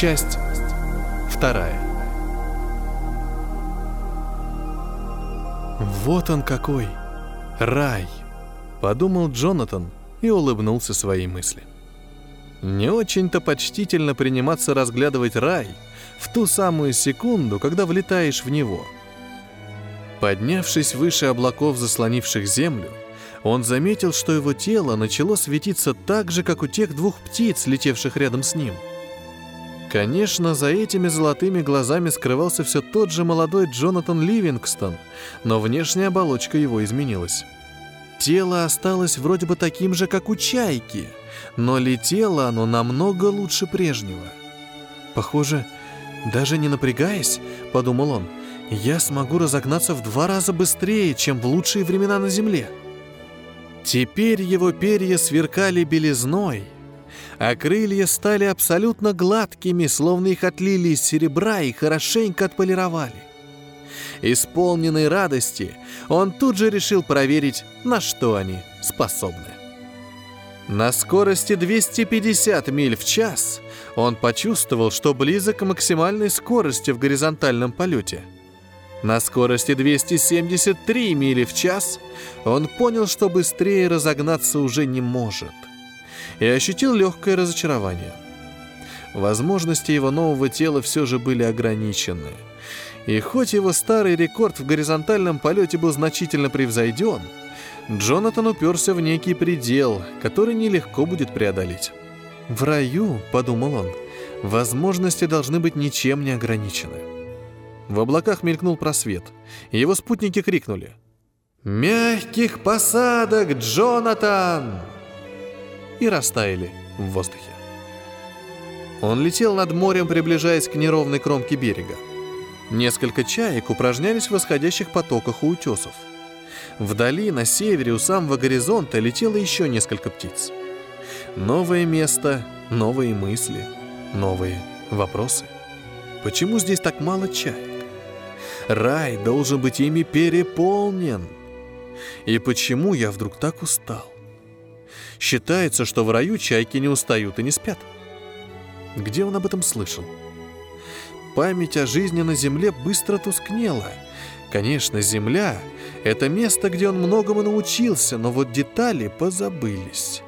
Часть вторая. Вот он какой! Рай! Подумал Джонатан и улыбнулся своей мысли. Не очень-то почтительно приниматься разглядывать рай в ту самую секунду, когда влетаешь в него. Поднявшись выше облаков, заслонивших землю, он заметил, что его тело начало светиться так же, как у тех двух птиц, летевших рядом с ним. Конечно, за этими золотыми глазами скрывался все тот же молодой Джонатан Ливингстон, но внешняя оболочка его изменилась. Тело осталось вроде бы таким же, как у чайки, но летело оно намного лучше прежнего. Похоже, даже не напрягаясь, подумал он, я смогу разогнаться в два раза быстрее, чем в лучшие времена на Земле. Теперь его перья сверкали белизной, а крылья стали абсолютно гладкими, словно их отлили из серебра и хорошенько отполировали. Исполненный радости, он тут же решил проверить, на что они способны. На скорости 250 миль в час он почувствовал, что близок к максимальной скорости в горизонтальном полете – на скорости 273 мили в час он понял, что быстрее разогнаться уже не может. И ощутил легкое разочарование. Возможности его нового тела все же были ограничены. И хоть его старый рекорд в горизонтальном полете был значительно превзойден, Джонатан уперся в некий предел, который нелегко будет преодолеть. «В раю», — подумал он, — «возможности должны быть ничем не ограничены». В облаках мелькнул просвет. Его спутники крикнули. «Мягких посадок, Джонатан!» И растаяли в воздухе. Он летел над морем, приближаясь к неровной кромке берега. Несколько чаек упражнялись в восходящих потоках у утесов. Вдали, на севере, у самого горизонта, летело еще несколько птиц. Новое место, новые мысли, новые вопросы. Почему здесь так мало чаек? Рай должен быть ими переполнен. И почему я вдруг так устал? Считается, что в раю чайки не устают и не спят. Где он об этом слышал? Память о жизни на Земле быстро тускнела. Конечно, Земля — это место, где он многому научился, но вот детали позабылись.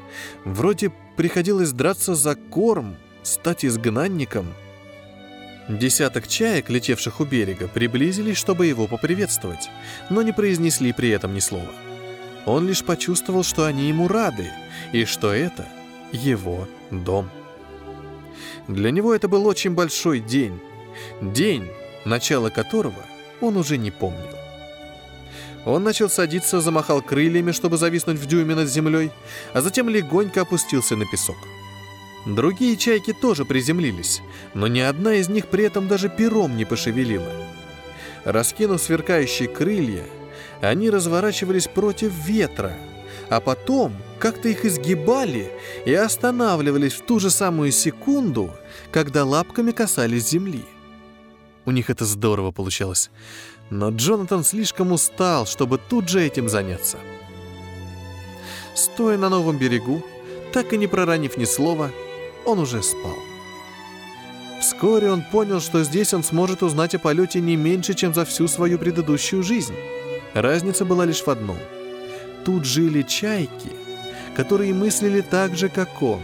Вроде приходилось драться за корм, стать изгнанником — Десяток чаек, летевших у берега, приблизились, чтобы его поприветствовать, но не произнесли при этом ни слова. Он лишь почувствовал, что они ему рады, и что это его дом. Для него это был очень большой день. День, начало которого он уже не помнил. Он начал садиться, замахал крыльями, чтобы зависнуть в дюйме над землей, а затем легонько опустился на песок. Другие чайки тоже приземлились, но ни одна из них при этом даже пером не пошевелила. Раскинув сверкающие крылья, они разворачивались против ветра, а потом как-то их изгибали и останавливались в ту же самую секунду, когда лапками касались земли. У них это здорово получалось, но Джонатан слишком устал, чтобы тут же этим заняться. Стоя на новом берегу, так и не проронив ни слова, он уже спал. Вскоре он понял, что здесь он сможет узнать о полете не меньше, чем за всю свою предыдущую жизнь. Разница была лишь в одном. Тут жили чайки, которые мыслили так же, как он.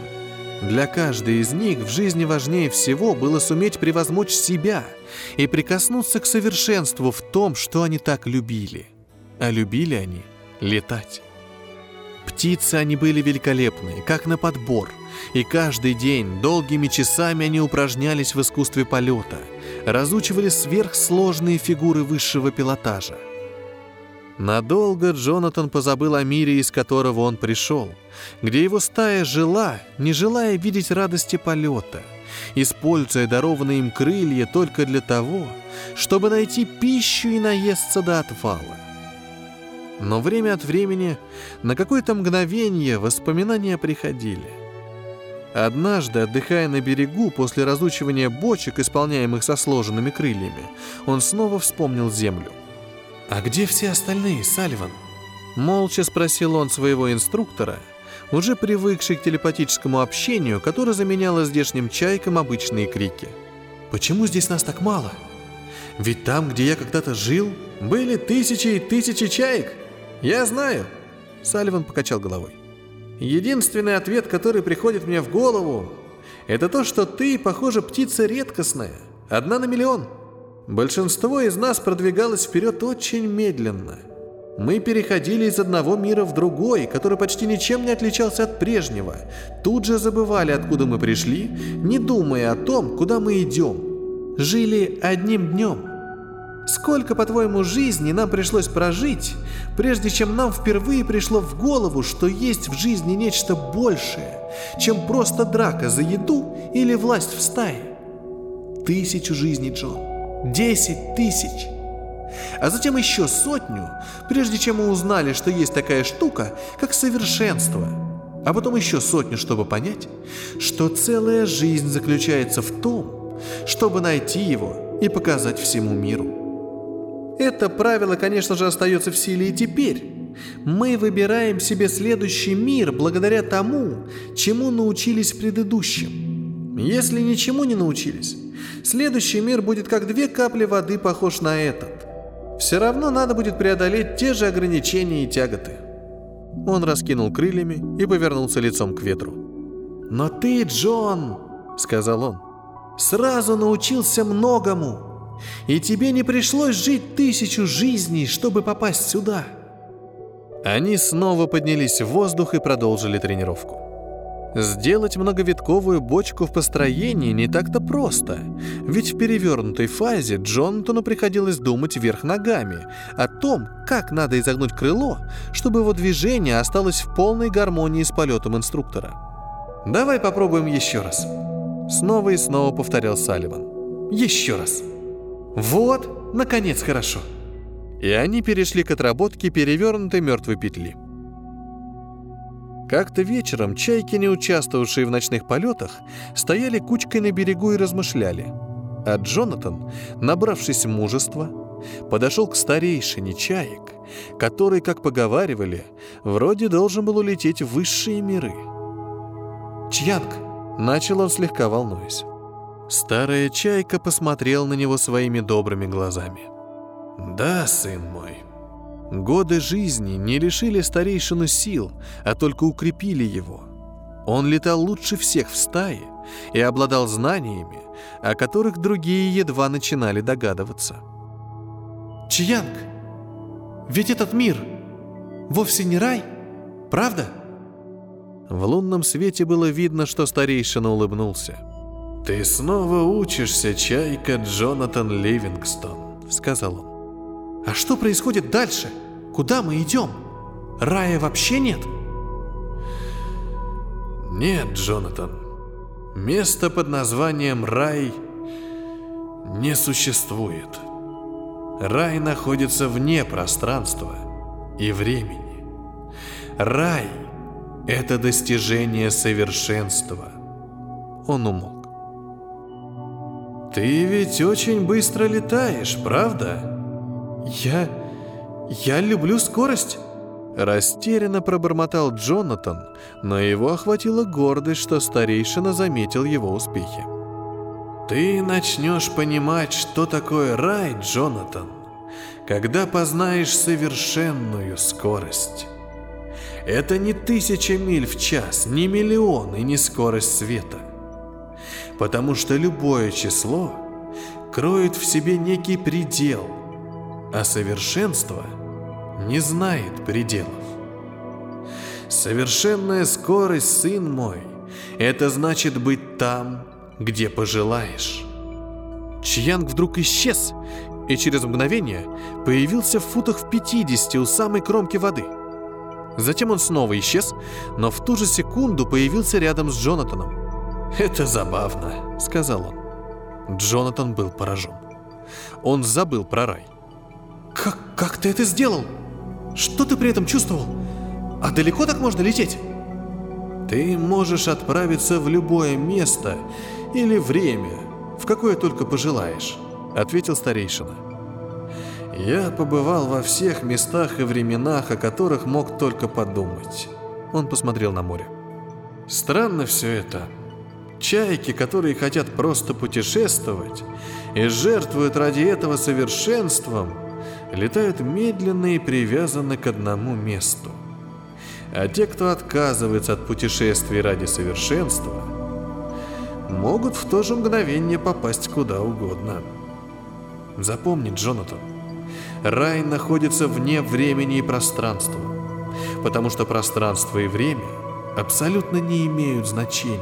Для каждой из них в жизни важнее всего было суметь превозмочь себя и прикоснуться к совершенству в том, что они так любили. А любили они летать. Птицы они были великолепные, как на подбор, и каждый день, долгими часами они упражнялись в искусстве полета, разучивали сверхсложные фигуры высшего пилотажа. Надолго Джонатан позабыл о мире, из которого он пришел, где его стая жила, не желая видеть радости полета, используя дарованные им крылья только для того, чтобы найти пищу и наесться до отвала. Но время от времени, на какое-то мгновение, воспоминания приходили. Однажды, отдыхая на берегу после разучивания бочек, исполняемых со сложенными крыльями, он снова вспомнил землю. «А где все остальные, Салливан?» Молча спросил он своего инструктора, уже привыкший к телепатическому общению, которое заменяло здешним чайкам обычные крики. «Почему здесь нас так мало? Ведь там, где я когда-то жил, были тысячи и тысячи чаек. Я знаю!» Салливан покачал головой. «Единственный ответ, который приходит мне в голову, это то, что ты, похоже, птица редкостная, одна на миллион. Большинство из нас продвигалось вперед очень медленно. Мы переходили из одного мира в другой, который почти ничем не отличался от прежнего. Тут же забывали, откуда мы пришли, не думая о том, куда мы идем. Жили одним днем. Сколько, по-твоему, жизни нам пришлось прожить, прежде чем нам впервые пришло в голову, что есть в жизни нечто большее, чем просто драка за еду или власть в стае? Тысячу жизней, Джон. Десять тысяч. А затем еще сотню, прежде чем мы узнали, что есть такая штука, как совершенство. А потом еще сотню, чтобы понять, что целая жизнь заключается в том, чтобы найти его и показать всему миру. Это правило, конечно же, остается в силе и теперь. Мы выбираем себе следующий мир благодаря тому, чему научились в предыдущем. Если ничему не научились, следующий мир будет как две капли воды похож на этот. Все равно надо будет преодолеть те же ограничения и тяготы. Он раскинул крыльями и повернулся лицом к ветру. «Но ты, Джон, — сказал он, — сразу научился многому и тебе не пришлось жить тысячу жизней, чтобы попасть сюда». Они снова поднялись в воздух и продолжили тренировку. Сделать многовитковую бочку в построении не так-то просто, ведь в перевернутой фазе Джонатану приходилось думать вверх ногами о том, как надо изогнуть крыло, чтобы его движение осталось в полной гармонии с полетом инструктора. «Давай попробуем еще раз», — снова и снова повторял Салливан. «Еще раз». Вот, наконец, хорошо. И они перешли к отработке перевернутой мертвой петли. Как-то вечером чайки, не участвовавшие в ночных полетах, стояли кучкой на берегу и размышляли. А Джонатан, набравшись мужества, подошел к старейшине чаек, который, как поговаривали, вроде должен был улететь в высшие миры. «Чьянг!» — начал он слегка волнуясь. Старая чайка посмотрел на него своими добрыми глазами. «Да, сын мой». Годы жизни не лишили старейшину сил, а только укрепили его. Он летал лучше всех в стае и обладал знаниями, о которых другие едва начинали догадываться. «Чьянг, ведь этот мир вовсе не рай, правда?» В лунном свете было видно, что старейшина улыбнулся. «Ты снова учишься, чайка Джонатан Ливингстон», — сказал он. «А что происходит дальше? Куда мы идем? Рая вообще нет?» «Нет, Джонатан. Место под названием рай не существует. Рай находится вне пространства и времени. Рай — это достижение совершенства». Он умолк. «Ты ведь очень быстро летаешь, правда?» «Я... я люблю скорость!» Растерянно пробормотал Джонатан, но его охватила гордость, что старейшина заметил его успехи. «Ты начнешь понимать, что такое рай, Джонатан, когда познаешь совершенную скорость. Это не тысяча миль в час, не миллион и не скорость света потому что любое число кроет в себе некий предел, а совершенство не знает пределов. Совершенная скорость, сын мой, это значит быть там, где пожелаешь. Чьянг вдруг исчез, и через мгновение появился в футах в 50 у самой кромки воды. Затем он снова исчез, но в ту же секунду появился рядом с Джонатаном. «Это забавно», — сказал он. Джонатан был поражен. Он забыл про рай. «Как, как ты это сделал? Что ты при этом чувствовал? А далеко так можно лететь?» «Ты можешь отправиться в любое место или время, в какое только пожелаешь», — ответил старейшина. «Я побывал во всех местах и временах, о которых мог только подумать. Он посмотрел на море. Странно все это. Чайки, которые хотят просто путешествовать и жертвуют ради этого совершенством, летают медленно и привязаны к одному месту. А те, кто отказывается от путешествий ради совершенства, могут в то же мгновение попасть куда угодно. Запомни, Джонатан, рай находится вне времени и пространства, потому что пространство и время абсолютно не имеют значения.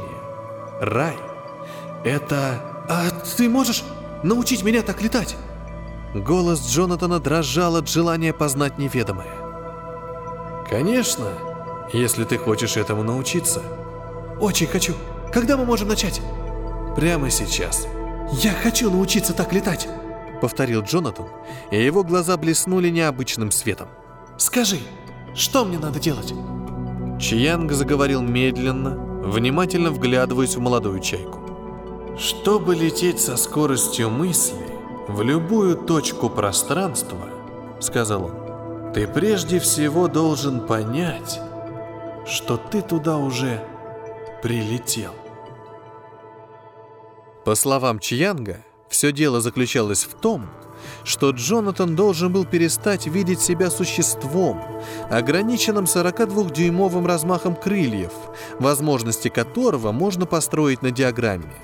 Рай — это... А ты можешь научить меня так летать? Голос Джонатана дрожал от желания познать неведомое. Конечно, если ты хочешь этому научиться. Очень хочу. Когда мы можем начать? Прямо сейчас. Я хочу научиться так летать, повторил Джонатан, и его глаза блеснули необычным светом. Скажи, что мне надо делать? Чиянг заговорил медленно, внимательно вглядываясь в молодую чайку. Чтобы лететь со скоростью мысли в любую точку пространства, сказал он, ты прежде всего должен понять, что ты туда уже прилетел. По словам Чиянга, все дело заключалось в том, что Джонатан должен был перестать видеть себя существом, ограниченным 42-дюймовым размахом крыльев, возможности которого можно построить на диаграмме.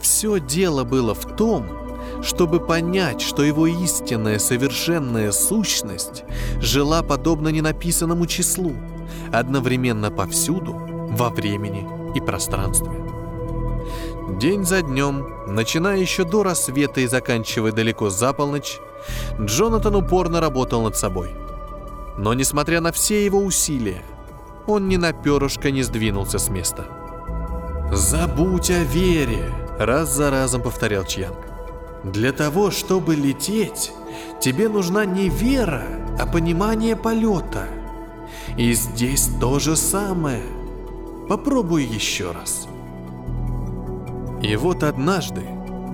Все дело было в том, чтобы понять, что его истинная совершенная сущность жила подобно ненаписанному числу, одновременно повсюду, во времени и пространстве. День за днем, начиная еще до рассвета и заканчивая далеко за полночь, Джонатан упорно работал над собой. Но несмотря на все его усилия, он ни на перышко не сдвинулся с места. «Забудь о вере!» — раз за разом повторял Чьянг. «Для того, чтобы лететь, тебе нужна не вера, а понимание полета. И здесь то же самое. Попробуй еще раз». И вот однажды,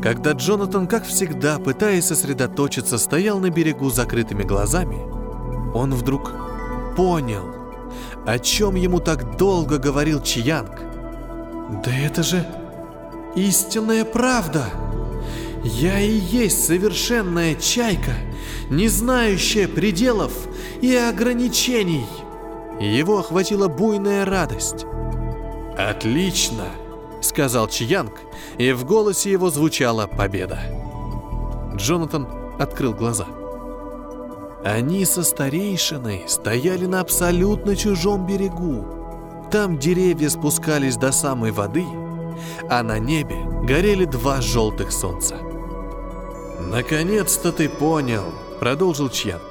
когда Джонатан, как всегда, пытаясь сосредоточиться, стоял на берегу с закрытыми глазами, он вдруг понял, о чем ему так долго говорил Чиянг. «Да это же истинная правда! Я и есть совершенная чайка, не знающая пределов и ограничений!» Его охватила буйная радость. «Отлично!» — сказал Чиянг, и в голосе его звучала победа. Джонатан открыл глаза. Они со старейшиной стояли на абсолютно чужом берегу. Там деревья спускались до самой воды, а на небе горели два желтых солнца. «Наконец-то ты понял», — продолжил Чьянг.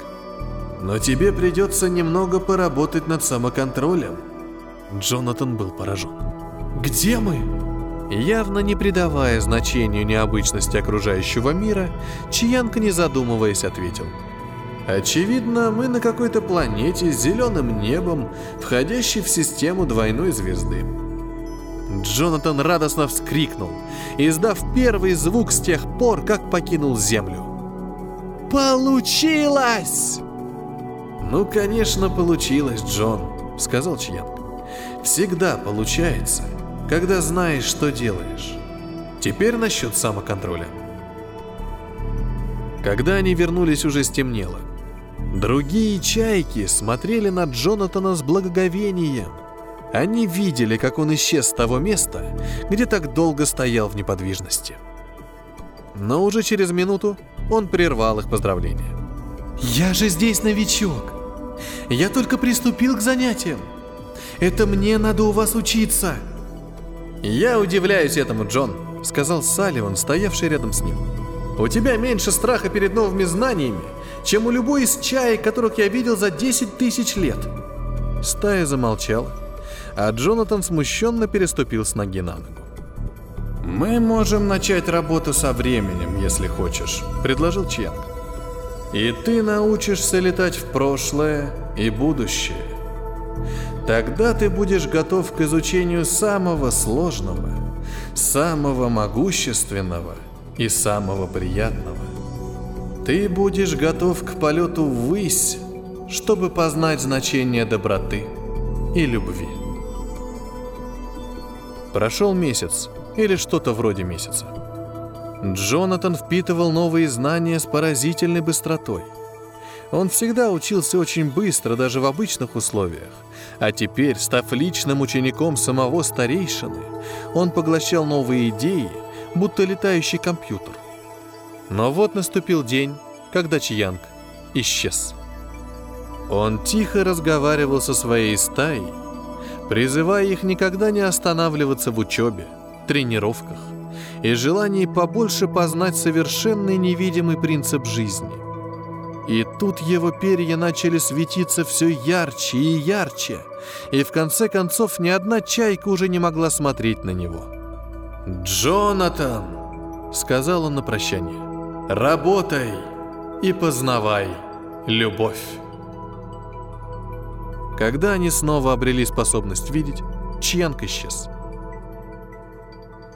«Но тебе придется немного поработать над самоконтролем». Джонатан был поражен. «Где мы?» Явно не придавая значению необычности окружающего мира, Чиянка, не задумываясь, ответил. «Очевидно, мы на какой-то планете с зеленым небом, входящей в систему двойной звезды». Джонатан радостно вскрикнул, издав первый звук с тех пор, как покинул Землю. «Получилось!» «Ну, конечно, получилось, Джон», — сказал Чьянг. «Всегда получается, когда знаешь, что делаешь. Теперь насчет самоконтроля. Когда они вернулись, уже стемнело. Другие чайки смотрели на Джонатана с благоговением. Они видели, как он исчез с того места, где так долго стоял в неподвижности. Но уже через минуту он прервал их поздравления. «Я же здесь новичок. Я только приступил к занятиям. Это мне надо у вас учиться. «Я удивляюсь этому, Джон», — сказал Салливан, стоявший рядом с ним. «У тебя меньше страха перед новыми знаниями, чем у любой из чаек, которых я видел за 10 тысяч лет». Стая замолчала, а Джонатан смущенно переступил с ноги на ногу. «Мы можем начать работу со временем, если хочешь», — предложил Чьянг. «И ты научишься летать в прошлое и будущее. Тогда ты будешь готов к изучению самого сложного, самого могущественного и самого приятного. Ты будешь готов к полету ввысь, чтобы познать значение доброты, и любви. Прошел месяц, или что-то вроде месяца. Джонатан впитывал новые знания с поразительной быстротой. Он всегда учился очень быстро, даже в обычных условиях. А теперь, став личным учеником самого старейшины, он поглощал новые идеи, будто летающий компьютер. Но вот наступил день, когда Чьянг исчез. Он тихо разговаривал со своей стаей, призывая их никогда не останавливаться в учебе, тренировках и желании побольше познать совершенный невидимый принцип жизни. И тут его перья начали светиться все ярче и ярче, и в конце концов ни одна чайка уже не могла смотреть на него. «Джонатан!» — сказал он на прощание. «Работай и познавай любовь!» Когда они снова обрели способность видеть, Чьянг исчез.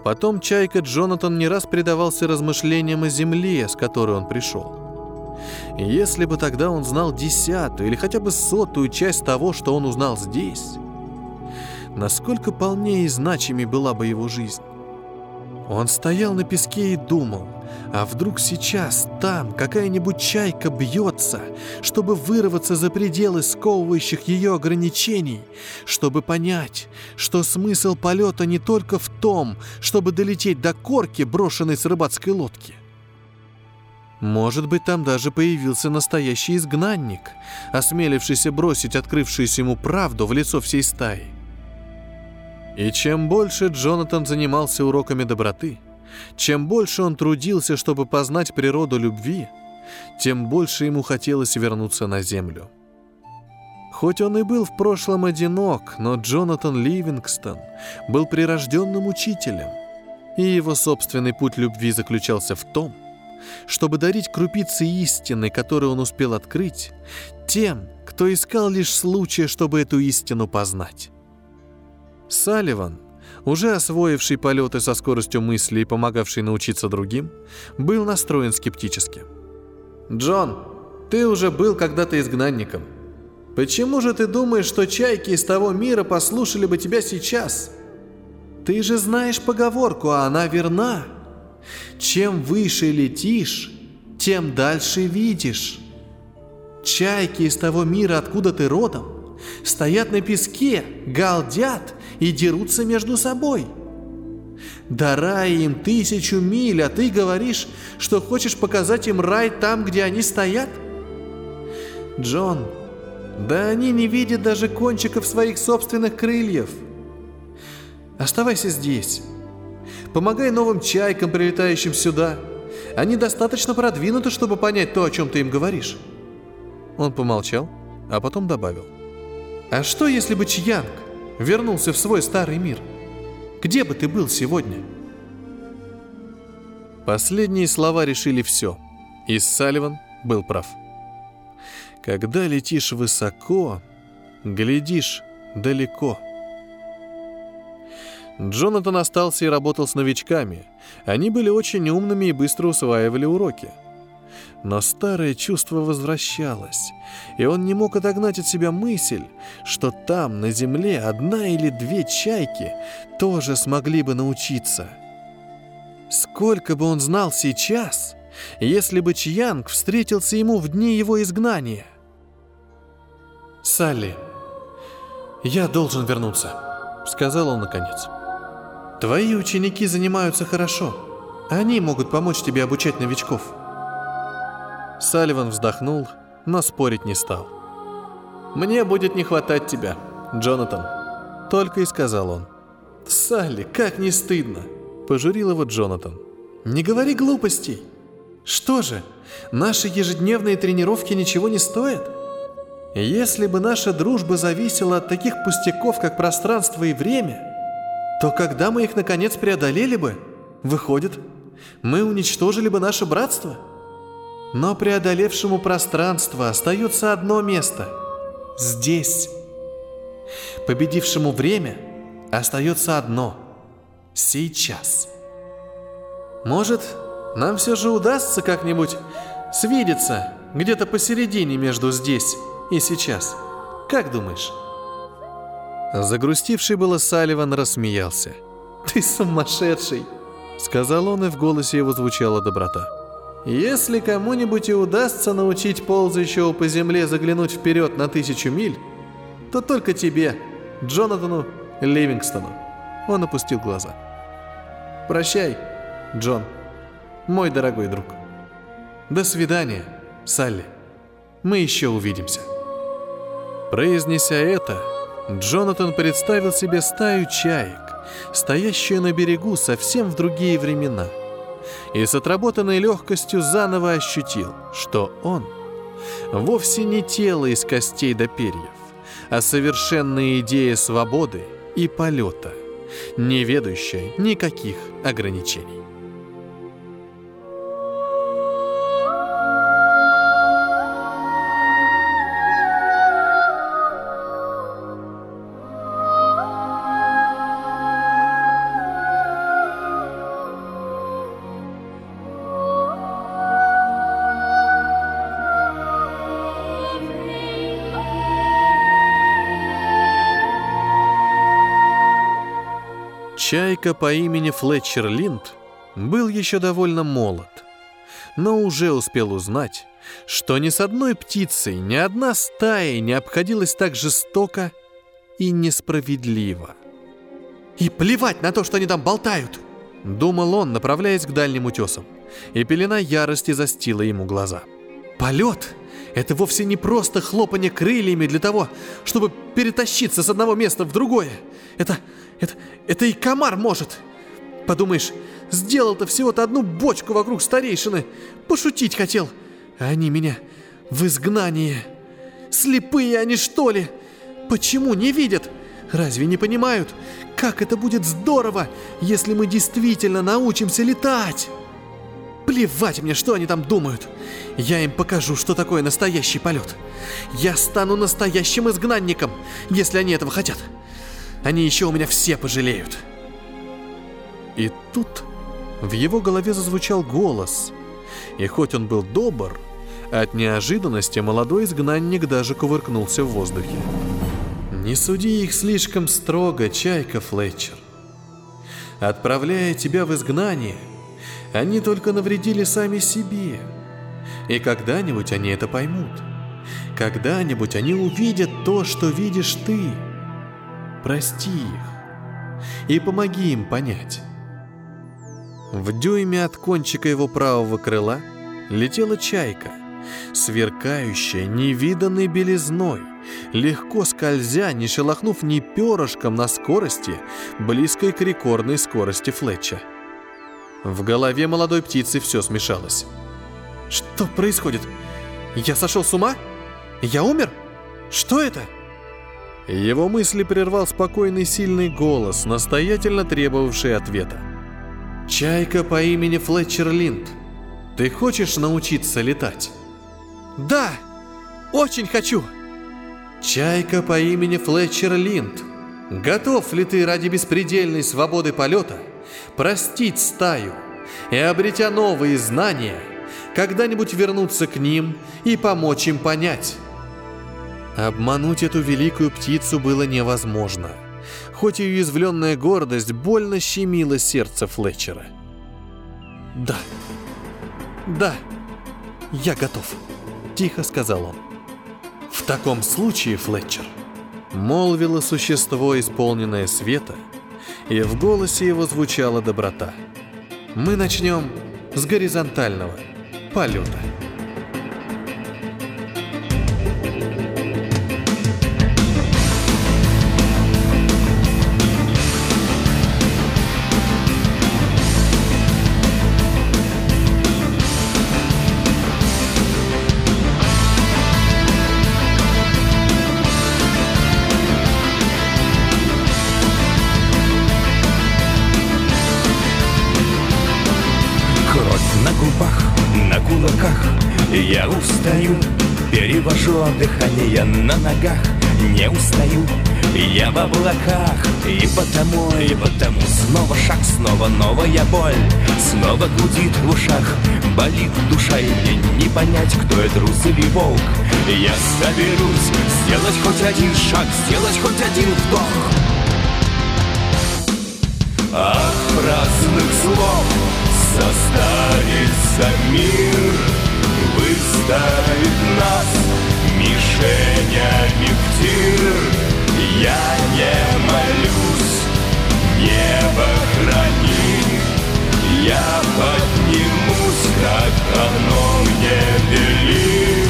Потом Чайка Джонатан не раз предавался размышлениям о земле, с которой он пришел. Если бы тогда он знал десятую или хотя бы сотую часть того, что он узнал здесь, насколько полнее и значимей была бы его жизнь. Он стоял на песке и думал, а вдруг сейчас там какая-нибудь чайка бьется, чтобы вырваться за пределы сковывающих ее ограничений, чтобы понять, что смысл полета не только в том, чтобы долететь до корки, брошенной с рыбацкой лодки. Может быть, там даже появился настоящий изгнанник, осмелившийся бросить открывшуюся ему правду в лицо всей стаи. И чем больше Джонатан занимался уроками доброты, чем больше он трудился, чтобы познать природу любви, тем больше ему хотелось вернуться на землю. Хоть он и был в прошлом одинок, но Джонатан Ливингстон был прирожденным учителем, и его собственный путь любви заключался в том, чтобы дарить крупицы истины, которые он успел открыть, тем, кто искал лишь случая, чтобы эту истину познать. Салливан, уже освоивший полеты со скоростью мысли и помогавший научиться другим, был настроен скептически. «Джон, ты уже был когда-то изгнанником. Почему же ты думаешь, что чайки из того мира послушали бы тебя сейчас? Ты же знаешь поговорку, а она верна. Чем выше летишь, тем дальше видишь. Чайки из того мира, откуда ты родом, стоят на песке, галдят и дерутся между собой. До рая им тысячу миль, а ты говоришь, что хочешь показать им рай там, где они стоят? Джон, да они не видят даже кончиков своих собственных крыльев. Оставайся здесь. Помогай новым чайкам, прилетающим сюда. Они достаточно продвинуты, чтобы понять то, о чем ты им говоришь. Он помолчал, а потом добавил. А что, если бы Чьянг вернулся в свой старый мир. Где бы ты был сегодня? Последние слова решили все, и Салливан был прав. Когда летишь высоко, глядишь далеко. Джонатан остался и работал с новичками. Они были очень умными и быстро усваивали уроки – но старое чувство возвращалось, и он не мог отогнать от себя мысль, что там, на земле, одна или две чайки тоже смогли бы научиться. Сколько бы он знал сейчас, если бы Чьянг встретился ему в дни его изгнания? «Салли, я должен вернуться», — сказал он наконец. «Твои ученики занимаются хорошо. Они могут помочь тебе обучать новичков». Салливан вздохнул, но спорить не стал. «Мне будет не хватать тебя, Джонатан», — только и сказал он. «Салли, как не стыдно!» — пожурил его Джонатан. «Не говори глупостей! Что же, наши ежедневные тренировки ничего не стоят? Если бы наша дружба зависела от таких пустяков, как пространство и время, то когда мы их наконец преодолели бы, выходит, мы уничтожили бы наше братство?» Но преодолевшему пространство остается одно место – здесь. Победившему время остается одно – сейчас. Может, нам все же удастся как-нибудь свидеться где-то посередине между здесь и сейчас. Как думаешь? Загрустивший было Салливан рассмеялся. «Ты сумасшедший!» Сказал он, и в голосе его звучала доброта. «Если кому-нибудь и удастся научить ползающего по земле заглянуть вперед на тысячу миль, то только тебе, Джонатану Ливингстону». Он опустил глаза. «Прощай, Джон, мой дорогой друг. До свидания, Салли. Мы еще увидимся». Произнеся это, Джонатан представил себе стаю чаек, стоящую на берегу совсем в другие времена, и с отработанной легкостью заново ощутил, что он вовсе не тело из костей до перьев, а совершенная идея свободы и полета, не ведущая никаких ограничений. Чайка по имени Флетчер Линд был еще довольно молод, но уже успел узнать, что ни с одной птицей, ни одна стая не обходилась так жестоко и несправедливо. «И плевать на то, что они там болтают!» Думал он, направляясь к дальним утесам, и пелена ярости застила ему глаза. «Полет — это вовсе не просто хлопанье крыльями для того, чтобы перетащиться с одного места в другое. Это это, это и комар может. Подумаешь, сделал-то всего-то одну бочку вокруг старейшины. Пошутить хотел. А они меня в изгнание. Слепые они что ли? Почему не видят? Разве не понимают, как это будет здорово, если мы действительно научимся летать? Плевать мне, что они там думают. Я им покажу, что такое настоящий полет. Я стану настоящим изгнанником, если они этого хотят. Они еще у меня все пожалеют. И тут в его голове зазвучал голос. И хоть он был добр, от неожиданности молодой изгнанник даже кувыркнулся в воздухе. «Не суди их слишком строго, Чайка Флетчер. Отправляя тебя в изгнание, они только навредили сами себе. И когда-нибудь они это поймут. Когда-нибудь они увидят то, что видишь ты. Прости их и помоги им понять. В дюйме от кончика его правого крыла летела чайка, сверкающая невиданной белизной, легко скользя, не шелохнув ни перышком на скорости, близкой к рекордной скорости Флетча. В голове молодой птицы все смешалось. «Что происходит? Я сошел с ума? Я умер? Что это?» Его мысли прервал спокойный сильный голос, настоятельно требовавший ответа. «Чайка по имени Флетчер Линд, ты хочешь научиться летать?» «Да, очень хочу!» «Чайка по имени Флетчер Линд, готов ли ты ради беспредельной свободы полета простить стаю и, обретя новые знания, когда-нибудь вернуться к ним и помочь им понять?» Обмануть эту великую птицу было невозможно, хоть и уязвленная гордость больно щемила сердце Флетчера. «Да, да, я готов», — тихо сказал он. «В таком случае, Флетчер», — молвило существо, исполненное света, и в голосе его звучала доброта. «Мы начнем с горизонтального полета». Дыхание на ногах Не устаю. Я в облаках, и потому, и потому. Снова шаг, снова новая боль. Снова гудит в ушах, болит душа. И мне не понять, кто это трус или волк. Я соберусь сделать хоть один шаг Сделать хоть один вдох. От праздных слов составится мир Выставит нас мишенями в тир я не молюсь, небо храни, Я поднимусь, как оно мне велит.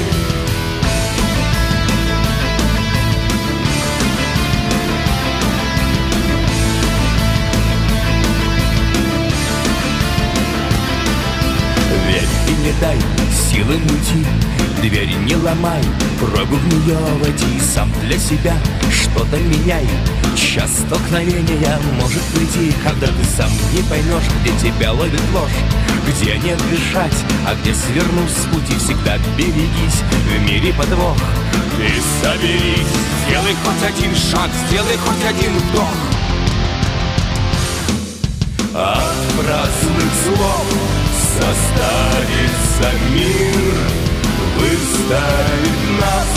Верь и не дай силы уйти Дверь не ломай, пробу в нее войти Сам для себя что-то меняй. Час столкновения может прийти Когда ты сам не поймешь, где тебя ловит ложь. Где не дышать, а где свернуть с пути Всегда берегись, в мире подвох. Ты соберись, сделай хоть один шаг Сделай хоть один вдох. От праздных слов составится мир Выставит нас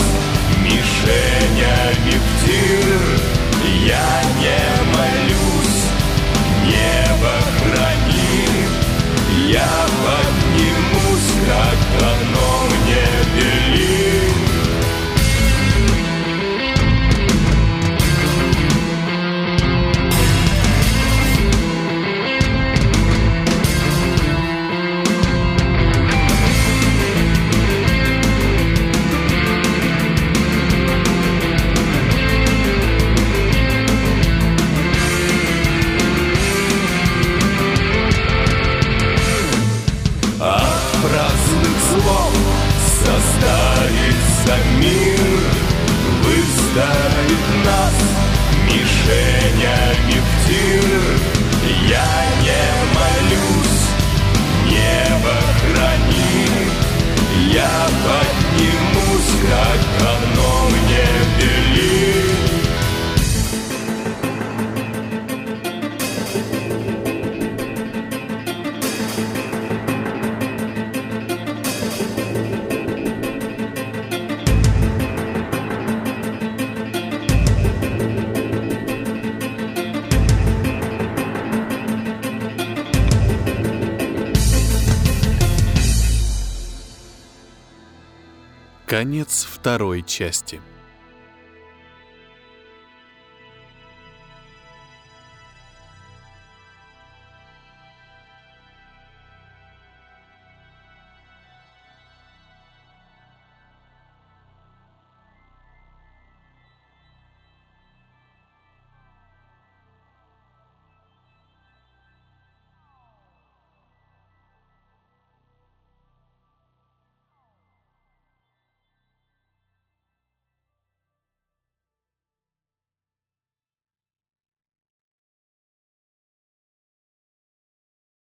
мишенями в тир Я не молюсь, небо храни Я поднимусь, как оно Конец второй части.